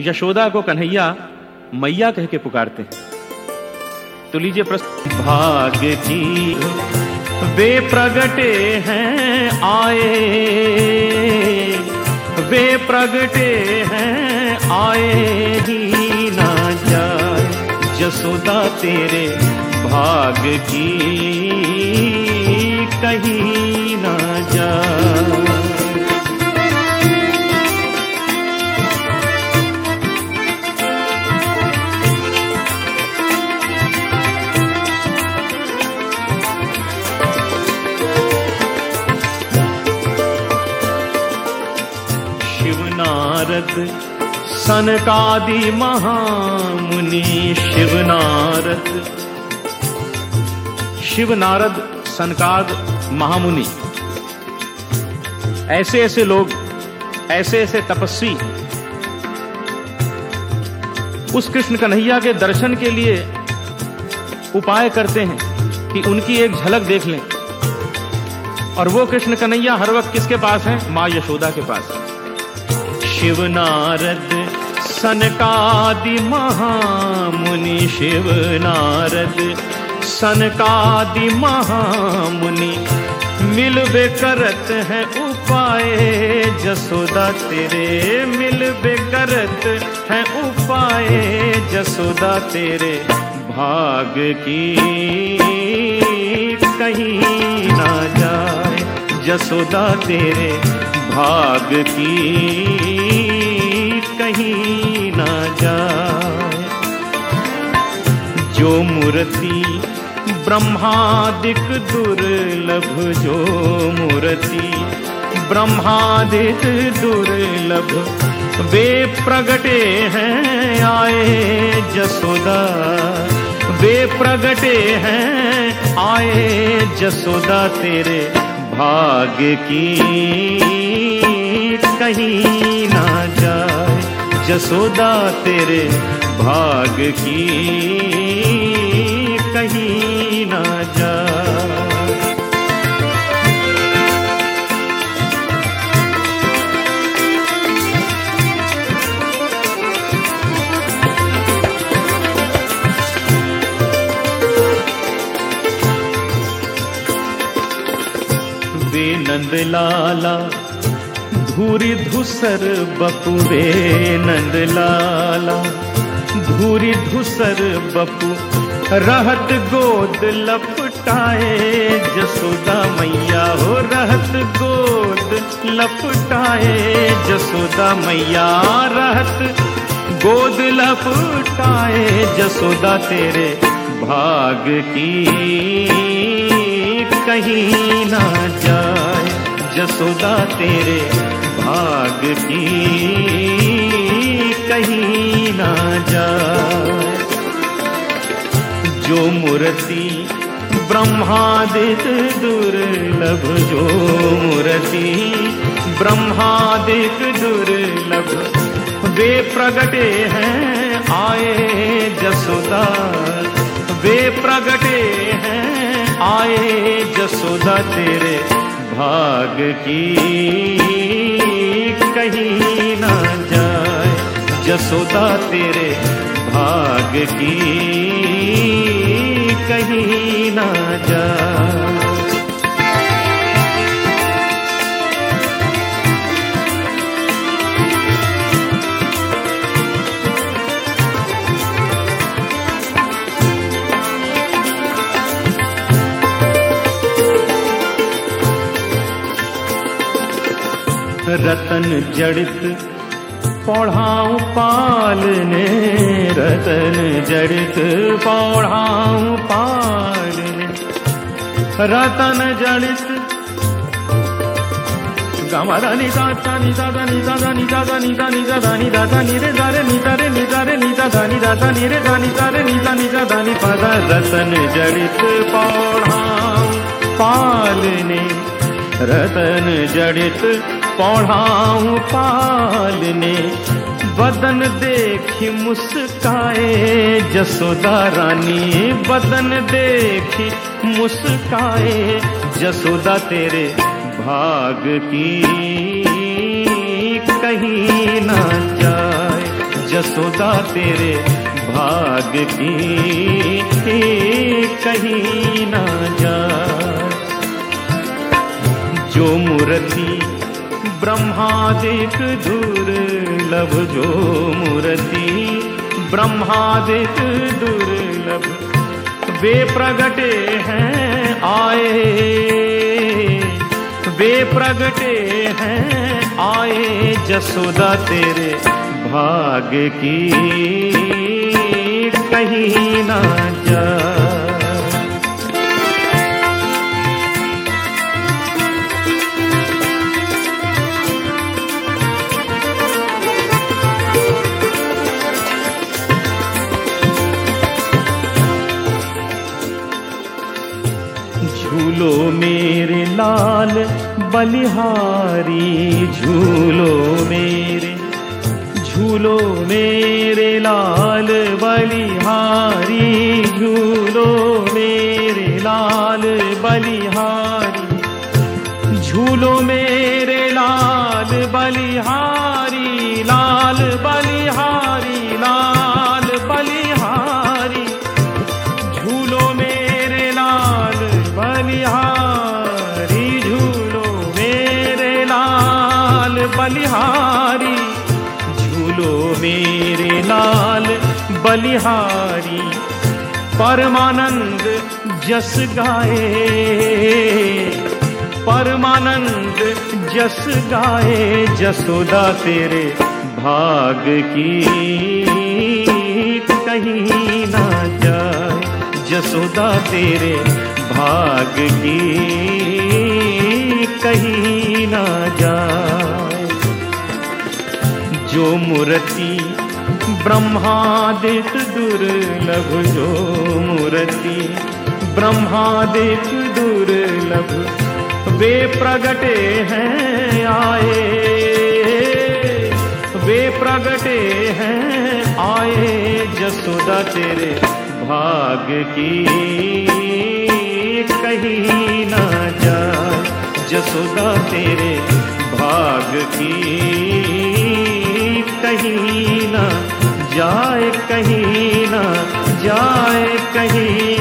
यशोदा को कन्हैया मैया कह के पुकारते हैं। तो लीजिए प्रश्न। भाग्य की वे प्रगटे हैं आए। वे प्रगटे हैं आए ही ना जाए। जसोदा तेरे भाग की कहीं ना जाए। नारद, सनकादि महामुनि शिव नारद। शिव नारद, सनकाद, महामुनि। ऐसे ऐसे लोग, ऐसे ऐसे तपस्वी। उस कृष्ण कन्हैया के दर्शन के लिए उपाय करते हैं कि उनकी एक झलक देख लें। और वो कृष्ण कन्हैया हर वक्त किसके पास है? माँ यशोदा के पास। है शिव नारद, सनकादि महामुनि शिव नारद, सनकादि महामुनि मिल बे करत है उपाय, जसोदा तेरे मिल बे करत है उपाय, जसोदा तेरे भाग की कहीं ना जाए, जसोदा तेरे भाग की कहीं ना जाए। जो मूर्ति ब्रह्मादिक दुर्लभ, जो मूर्ति ब्रह्मादिक दुर्लभ, वे प्रगटे हैं आए जसोदा। वे प्रगटे हैं आए जसोदा तेरे भाग की कहीं ना जाए जसोदा तेरे भाग की। वे नंद लाला धूरी धुसर बपुरे नंद लाला। धूरी धुसर बपू, रहत गोद लपटाए, जसोदा मैया हो रहत गोद लपटाए, जसोदा मैया रहत गोद लपटाए, जसोदा तेरे भाग की कहीं ना जसोदा तेरे भाग की कहीं ना जा जो मूर्ति ब्रह्मादित दुर्लभ, जो मूर्ति ब्रह्मादित दुर्लभ, वे प्रगटे हैं, आए जसोदा। वे प्रगटे हैं, आए जसोदा तेरे भाग की। कहीं ना जाए जसोदा तेरे भाग की। कहीं ना जाए रतन जड़ित पौढ़ाऊं पालने रतन जड़ित पौढ़ाऊं पालने रतन जड़ित गमरा नि दा नि दा नि दा नि दा नि दा नि दा नि दा नि रे दा रे नि दा रे नि दा रे नि दा दा नि दा नि रे दा नि दा रे नि दा नि दा नि पा रतन जड़ित पौढ़ाऊं पालने रतन जड़ित पौढ़ाऊं पालने बदन देखी मुस्काए जसोदा रानी। बदन देखी मुस्काए जसोदा तेरे भाग की। कहीं ना जाए जसोदा तेरे भाग की। कहीं ना जा जो मूर्ति ब्रह्मादिक दुर्लभ जो मूर्ति ब्रह्मादिक दुर्लभ वे प्रगटे हैं, आए। वे प्रगटे हैं, आए, जसोदा तेरे भाग की। कहीं बलिहारी झूलो मेरे झूलो मेरे लाल बलिहारी झूलो मेरे लाल बलिहारी झूलो मेरे। झूलो मेरे लाल बलिहारी, परमानंद जस गाए। परमानंद जस गाए, जसोदा तेरे भाग की कहीं ना जाए। जसोदा तेरे भाग की कहीं ना जाए। जो मूर्ति ब्रह्मादिक दुर्लभ, जो मूर्ति ब्रह्मादिक दुर्लभ, वे प्रगटे हैं आए। वे प्रगटे हैं आए, जसोदा तेरे भाग की। कहीं ना जा, जसोदा तेरे भाग की। कहीं ना जाए कहीं ना जाए कहीं